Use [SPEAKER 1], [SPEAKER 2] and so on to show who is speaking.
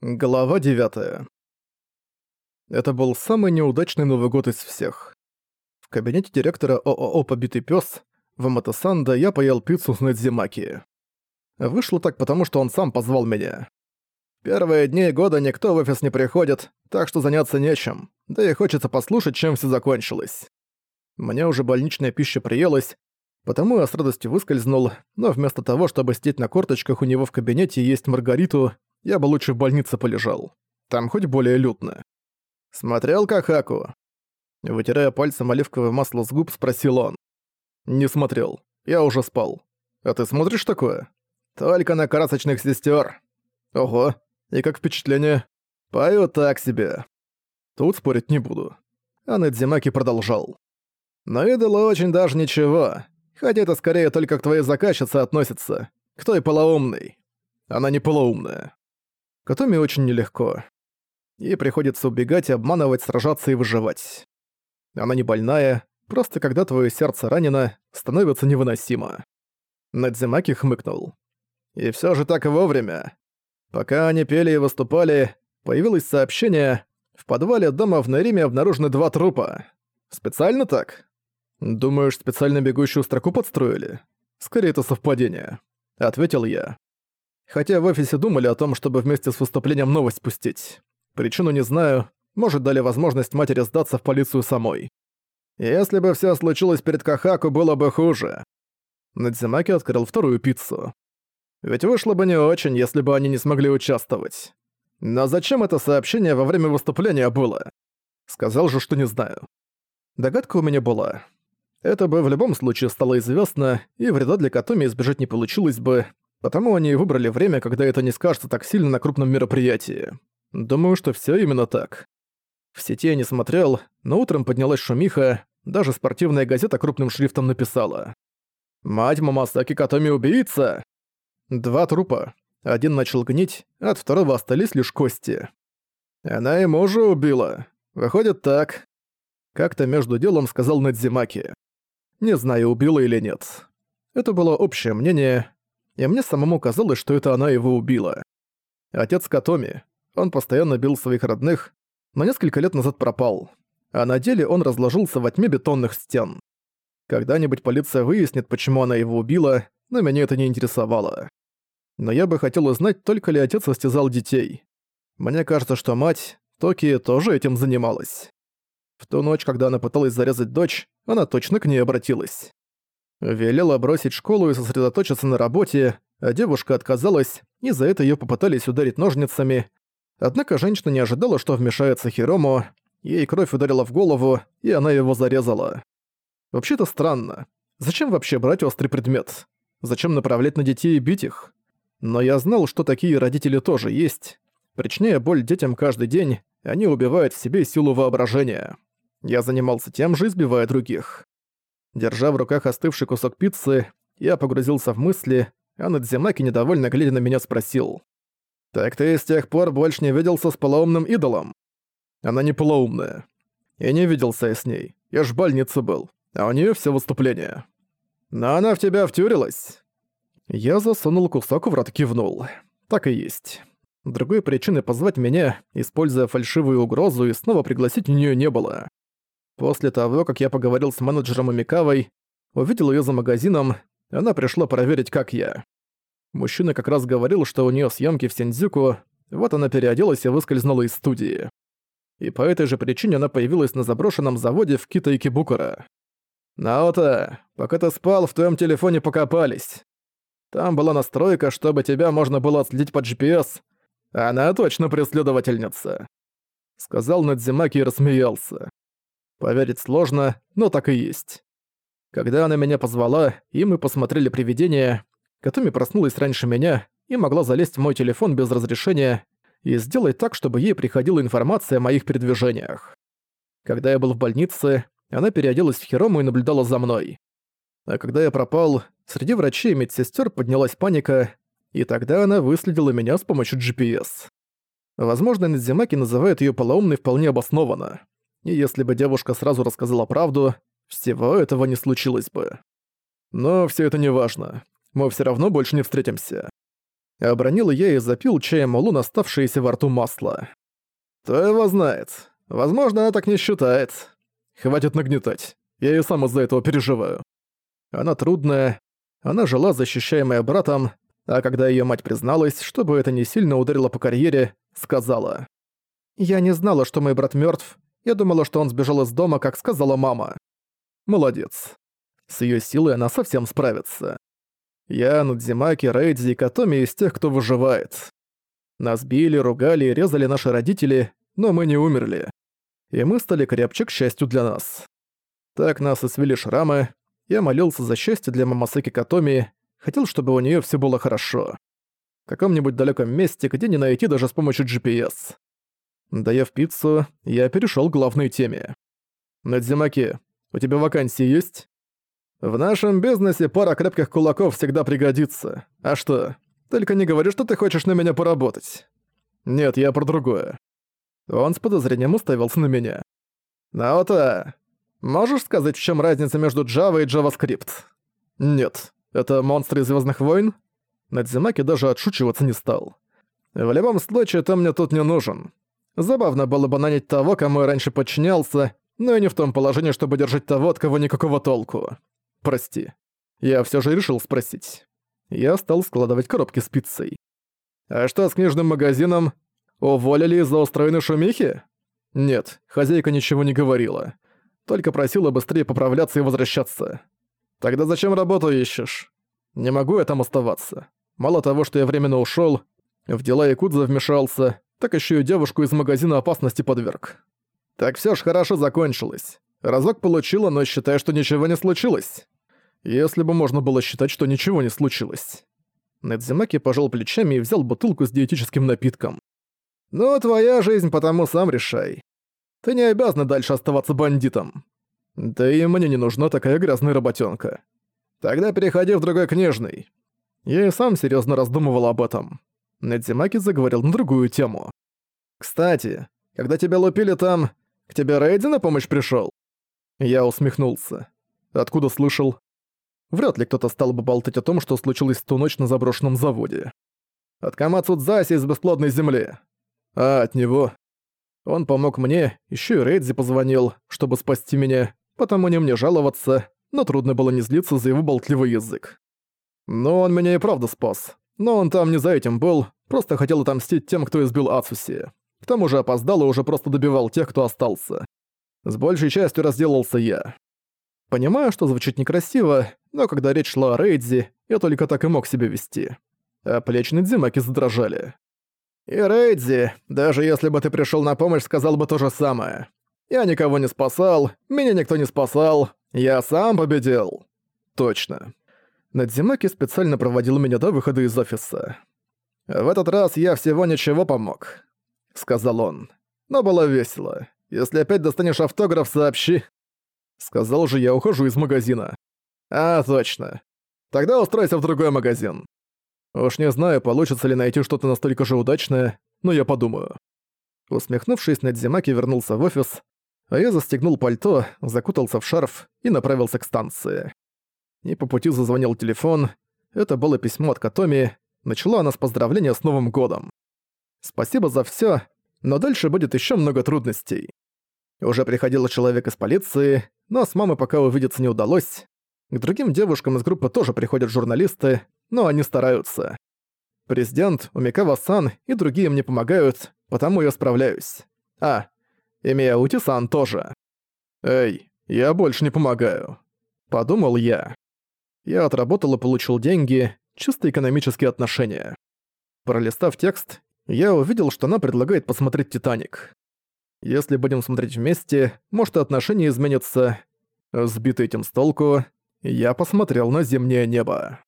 [SPEAKER 1] Глава 9. Это был самый неудачный Новый год из всех. В кабинете директора ООО «Побитый пёс» в Матасанда я поел пиццу с Надзимаки. Вышло так потому, что он сам позвал меня. Первые дни года никто в офис не приходит, так что заняться нечем, да и хочется послушать, чем все закончилось. Мне уже больничная пища приелась, потому я с радостью выскользнул, но вместо того, чтобы сидеть на корточках у него в кабинете и есть Маргариту, я бы лучше в больнице полежал. Там хоть более лютно. Смотрел Кахаку? Вытирая пальцем оливковое масло с губ, спросил он. Не смотрел. Я уже спал. А ты смотришь такое? Только на красочных сестер. Ого. И как впечатление? Пою так себе. Тут спорить не буду. А Надзимаки продолжал. Но идолы очень даже ничего. Хотя это скорее только к твоей заказчице относится. К той полоумной. Она не полоумная. Котоми очень нелегко. Ей приходится убегать, обманывать, сражаться и выживать. Она не больная, просто когда твое сердце ранено, становится невыносимо. Надзимаки хмыкнул. И все же так вовремя. Пока они пели и выступали, появилось сообщение «В подвале дома в Нариме обнаружены два трупа». Специально так? Думаешь, специально бегущую строку подстроили? Скорее, это совпадение. Ответил я. Хотя в офисе думали о том, чтобы вместе с выступлением новость пустить. Причину не знаю, может дали возможность матери сдаться в полицию самой. Если бы все случилось перед Кахаку, было бы хуже. Надзимаки открыл вторую пиццу. Ведь вышло бы не очень, если бы они не смогли участвовать. Но зачем это сообщение во время выступления было? Сказал же, что не знаю. Догадка у меня была. Это бы в любом случае стало известно, и вреда для Катоми избежать не получилось бы, Потому они и выбрали время, когда это не скажется так сильно на крупном мероприятии. Думаю, что всё именно так. В сети я не смотрел, но утром поднялась шумиха, даже спортивная газета крупным шрифтом написала. «Мать Мамасаки Катоми убийца!» Два трупа. Один начал гнить, от второго остались лишь кости. Она и мужа убила. Выходит так. Как-то между делом сказал Надзимаки. Не знаю, убила или нет. Это было общее мнение, и мне самому казалось, что это она его убила. Отец Катоми. Он постоянно бил своих родных, но несколько лет назад пропал. А на деле он разложился во тьме бетонных стен. Когда-нибудь полиция выяснит, почему она его убила, но меня это не интересовало. Но я бы хотел узнать, только ли отец истязал детей. Мне кажется, что мать, Токи, тоже этим занималась. В ту ночь, когда она пыталась зарезать дочь, она точно к ней обратилась. Велела бросить школу и сосредоточиться на работе, а девушка отказалась, и за это её попытались ударить ножницами. Однако женщина не ожидала, что вмешается Хирому, ей кровь ударила в голову, и она его зарезала. Вообще-то странно. Зачем вообще брать острый предмет? Зачем направлять на детей и бить их? Но я знал, что такие родители тоже есть. Причиняя боль детям каждый день, они убивают в себе силу воображения. Я занимался тем же, избивая других. Держа в руках остывший кусок пиццы, я погрузился в мысли, а Надзимаки, недовольно глядя на меня, спросил. «Так ты с тех пор больше не виделся с полоумным идолом?» «Она не полоумная. Я не виделся я с ней. Я ж в больнице был, а у нее все выступление. Но она в тебя втюрилась?» Я засунул кусок в рот кивнул. Так и есть. Другой причины позвать меня, используя фальшивую угрозу, и снова пригласить у нее не было. После того, как я поговорил с менеджером Амикавой, увидел ее за магазином, она пришла проверить, как я. Мужчина как раз говорил, что у нее съемки в Синдзюку, вот она переоделась и выскользнула из студии. И по этой же причине она появилась на заброшенном заводе в Кита-Икибукара. «Наота, пока ты спал, в твоем телефоне покопались. Там была настройка, чтобы тебя можно было отследить по GPS. Она точно преследовательница», — сказал Надзимаки и рассмеялся. Поверить сложно, но так и есть. Когда она меня позвала, и мы посмотрели привидение, Катуми проснулась раньше меня и могла залезть в мой телефон без разрешения и сделать так, чтобы ей приходила информация о моих передвижениях. Когда я был в больнице, она переоделась в Хирому и наблюдала за мной. А когда я пропал, среди врачей и медсестер поднялась паника, и тогда она выследила меня с помощью GPS. Возможно, Надзимаки называет ее полоумной вполне обоснованно и если бы девушка сразу рассказала правду, всего этого не случилось бы. Но все это не важно. Мы все равно больше не встретимся. Обронил я и запил чаем Улун оставшееся во рту масло. «Кто его знает? Возможно, она так не считает. Хватит нагнетать. Я и сам из-за этого переживаю. Она трудная, она жила защищаемая братом, а когда ее мать призналась, чтобы это не сильно ударило по карьере, сказала. «Я не знала, что мой брат мертв. Я думала, что он сбежал из дома, как сказала мама». Молодец. С ее силой она совсем справится. Я, Нудзимаки, Рейдзи и Катоми из тех, кто выживает. Нас били, ругали и резали наши родители, но мы не умерли. И мы стали крепче, к счастью для нас. Так нас и шрамы. Я молился за счастье для Мамасеки Катоми, хотел, чтобы у нее все было хорошо. В каком-нибудь далеком месте, где не найти даже с помощью GPS. Доев пиццу, я перешел к главной теме. «Надзимаки, у тебя вакансии есть?» «В нашем бизнесе пара крепких кулаков всегда пригодится. А что, только не говори, что ты хочешь на меня поработать». «Нет, я про другое». Он с подозрением уставился на меня. «Наота, можешь сказать, в чем разница между Java и JavaScript?» «Нет. Это монстры Звездных войн?» Надзимаки даже отшучиваться не стал. «В любом случае, ты мне тут не нужен. Забавно было бы нанять того, кому я раньше подчинялся, но и не в том положении, чтобы держать того, от кого никакого толку. Прости. Я все же решил спросить. Я стал складывать коробки с пиццей. А что с книжным магазином? Уволили из-за устроенной шумихи? Нет, хозяйка ничего не говорила. Только просила быстрее поправляться и возвращаться. Тогда зачем работу ищешь? Не могу я там оставаться. Мало того, что я временно ушел, в дела Якудза вмешался, так еще и девушку из магазина опасности подверг. Так все ж хорошо закончилось. Разок получила, но считаю, что ничего не случилось. Если бы можно было считать, что ничего не случилось. Недзимаки пожал плечами и взял бутылку с диетическим напитком. «Ну, твоя жизнь, потому сам решай. Ты не обязан дальше оставаться бандитом. Да и мне не нужна такая грязная работенка. Тогда переходи в другой книжный». Я и сам серьезно раздумывал об этом. Недзимаки заговорил на другую тему. «Кстати, когда тебя лупили там, к тебе Рейди на помощь пришел? Я усмехнулся. Откуда слышал? Вряд ли кто-то стал бы болтать о том, что случилось в ту ночь на заброшенном заводе. От Камацудзаси из бесплодной земли. А от него. Он помог мне, еще и Рейдзи позвонил, чтобы спасти меня, потому не мне жаловаться, но трудно было не злиться за его болтливый язык. Но он меня и правда спас. Но он там не за этим был, просто хотел отомстить тем, кто избил Ацуси. К тому же опоздал и уже просто добивал тех, кто остался. С большей частью разделался я. Понимаю, что звучит некрасиво, но когда речь шла о Рейдзи, я только так и мог себя вести. А плечи Надзимаки задрожали. И Рейдзи, даже если бы ты пришел на помощь, сказал бы то же самое. Я никого не спасал, меня никто не спасал, я сам победил. Точно. Надзимаки специально проводил меня до выхода из офиса. В этот раз я всего ничего помог сказал он. «Но было весело. Если опять достанешь автограф, сообщи». Сказал же, я ухожу из магазина. «А, точно. Тогда устройся в другой магазин. Уж не знаю, получится ли найти что-то настолько же удачное, но я подумаю». Усмехнувшись, Надзимаки вернулся в офис, а я застегнул пальто, закутался в шарф и направился к станции. И по пути зазвонил телефон. Это было письмо от Катоми. Начала она с поздравления с Новым годом. Спасибо за всё, но дальше будет ещё много трудностей. Уже приходил человек из полиции, но с мамой пока увидеться не удалось. К другим девушкам из группы тоже приходят журналисты, но они стараются. Президент, Умикава-сан и другие мне помогают, потому я справляюсь. А, и Мияути-сан тоже. Эй, я больше не помогаю. Подумал я. Я отработал и получил деньги, чисто экономические отношения. Пролистав текст, я увидел, что она предлагает посмотреть «Титаник». Если будем смотреть вместе, может и отношения изменятся. Сбитый этим с толку, я посмотрел на зимнее небо.